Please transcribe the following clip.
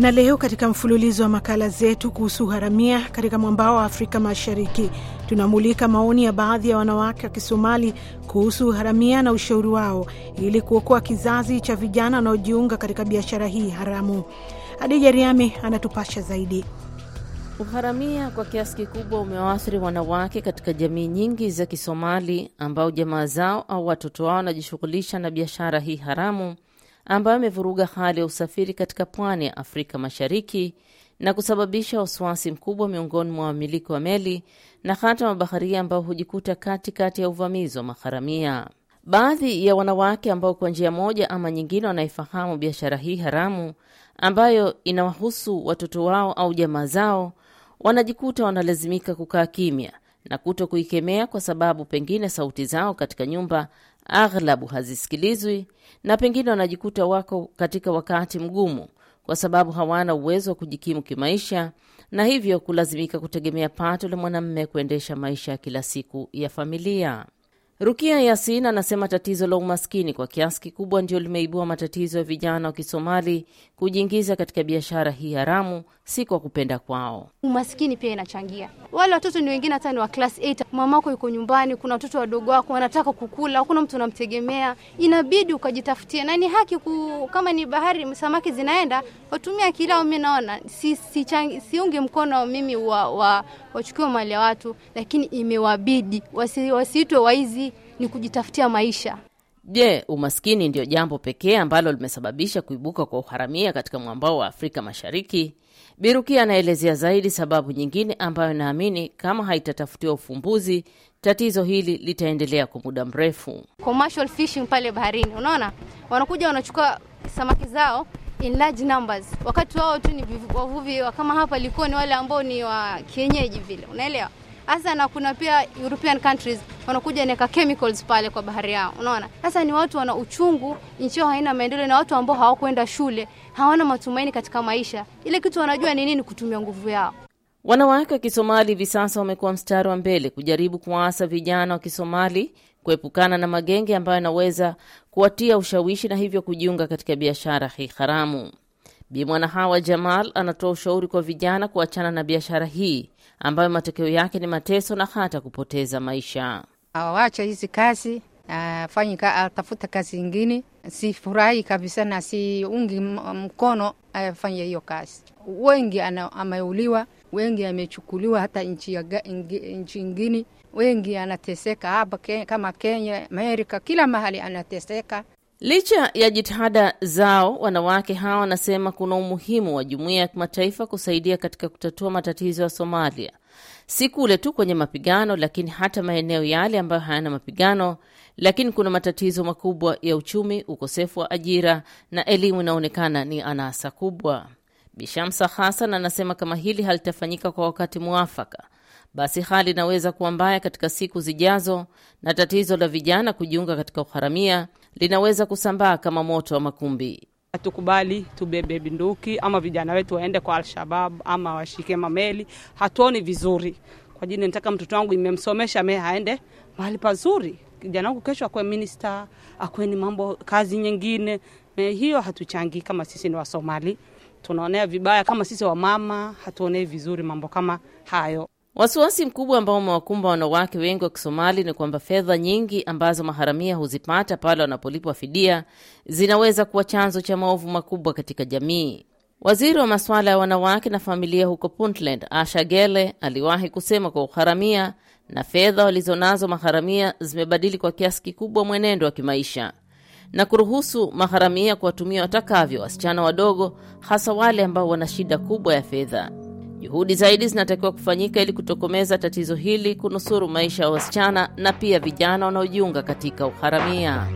Na leo katika mfululizo wa makala zetu kuhusu uharamia katika mwambao wa Afrika Mashariki, tunamulika maoni ya baadhi ya wanawake wa Kisomali kuhusu uharamia na ushauri wao ili kuokoa kizazi cha vijana wanaojiunga katika biashara hii haramu. Adija Riami anatupasha zaidi. Uharamia kwa kiasi kikubwa umewaathiri wanawake katika jamii nyingi za Kisomali ambao jamaa zao au watoto wao wanajishughulisha na biashara hii haramu ambayo imevuruga hali ya usafiri katika pwani ya Afrika Mashariki na kusababisha wasiwasi mkubwa miongoni mwa wamiliki wa meli na hata mabaharia ambao hujikuta katikati kati ya uvamizi wa maharamia. Baadhi ya wanawake ambao kwa njia moja ama nyingine wanaifahamu biashara hii haramu ambayo inawahusu watoto wao au jamaa zao, wanajikuta wanalazimika kukaa kimya na kuto kuikemea kwa sababu pengine sauti zao katika nyumba aghlabu hazisikilizwi na pengine wanajikuta wako katika wakati mgumu kwa sababu hawana uwezo wa kujikimu kimaisha na hivyo kulazimika kutegemea pato la mwanamume kuendesha maisha ya kila siku ya familia. Rukia Yasin anasema tatizo la umaskini kwa kiasi kikubwa ndio limeibua matatizo ya vijana wa Kisomali kujiingiza katika biashara hii haramu, si kwa kupenda kwao. Umaskini pia inachangia. Wale watoto ni wengine hata ni wa class 8, mamako yuko nyumbani, kuna watoto wadogo wako wanataka kukula, hakuna mtu unamtegemea, inabidi ukajitafutia, na ni haki ku, kama ni bahari samaki zinaenda, watumia akili yao. Mimi naona si, si changi, siungi mkono mimi wa, wa, wachukue mali ya watu, lakini imewabidi wasi, wasiitwe waizi, ni kujitafutia maisha. Je, umaskini ndiyo jambo pekee ambalo limesababisha kuibuka kwa uharamia katika mwambao wa Afrika Mashariki? Birukia anaelezea zaidi sababu nyingine ambayo naamini kama haitatafutiwa ufumbuzi, tatizo hili litaendelea kwa muda mrefu. Commercial fishing pale baharini, unaona, wanakuja wanachukua samaki zao in large numbers, wakati wao tu ni wavuvi kama hapa Likoni, wale ambao ni wa kienyeji vile, unaelewa hasa na kuna pia European countries wanakuja neka chemicals pale kwa bahari yao, unaona. Sasa ni watu wana uchungu, nchi yao haina maendeleo, na watu ambao hawakwenda shule, hawana matumaini katika maisha. Ile kitu wanajua ni nini, kutumia nguvu yao. Wanawake wa Kisomali hivi sasa wamekuwa mstari wa mbele kujaribu kuwaasa vijana wa Kisomali kuepukana na magenge ambayo yanaweza kuwatia ushawishi na hivyo kujiunga katika biashara hii haramu. Bi Mwana Hawa Jamal anatoa ushauri kwa vijana kuachana na biashara hii ambayo matokeo yake ni mateso na hata kupoteza maisha. awacha hizi kazi, afanye atafuta kazi ingine. Sifurahi kabisa na siungi mkono afanye hiyo kazi. Wengi ameuliwa, wengi amechukuliwa hata nchi ingine, wengi anateseka hapa kama Kenya, Amerika, kila mahali anateseka. Licha ya jitihada zao, wanawake hawa wanasema kuna umuhimu wa jumuiya ya kimataifa kusaidia katika kutatua matatizo ya Somalia, si kule tu kwenye mapigano, lakini hata maeneo yale ambayo hayana mapigano, lakini kuna matatizo makubwa ya uchumi, ukosefu wa ajira na elimu inaonekana ni anasa kubwa. Bishamsa Hasan anasema kama hili halitafanyika kwa wakati mwafaka, basi hali inaweza kuwa mbaya katika siku zijazo, na tatizo la vijana kujiunga katika uharamia linaweza kusambaa kama moto wa makumbi. Hatukubali tubebe binduki ama vijana wetu waende kwa Alshabab ama washike mameli, hatuoni vizuri. Kwa jini nataka mtoto wangu imemsomesha me aende mahali pazuri, kijana wangu kesho akuwe minista, akuwe ni mambo kazi nyingine. Me hiyo hatuchangii kama sisi ni Wasomali, tunaonea vibaya kama sisi wamama, hatuonei vizuri mambo kama hayo. Wasiwasi mkubwa ambao umewakumba wanawake wengi wa Kisomali ni kwamba fedha nyingi ambazo maharamia huzipata pale wanapolipwa fidia zinaweza kuwa chanzo cha maovu makubwa katika jamii. Waziri wa masuala ya wanawake na familia huko Puntland, Asha Gele, aliwahi kusema kwa uharamia na fedha walizonazo maharamia zimebadili kwa kiasi kikubwa mwenendo wa kimaisha na kuruhusu maharamia kuwatumia watakavyo wasichana wadogo, hasa wale ambao wana shida kubwa ya fedha. Juhudi zaidi zinatakiwa kufanyika ili kutokomeza tatizo hili, kunusuru maisha ya wasichana na pia vijana wanaojiunga katika uharamia.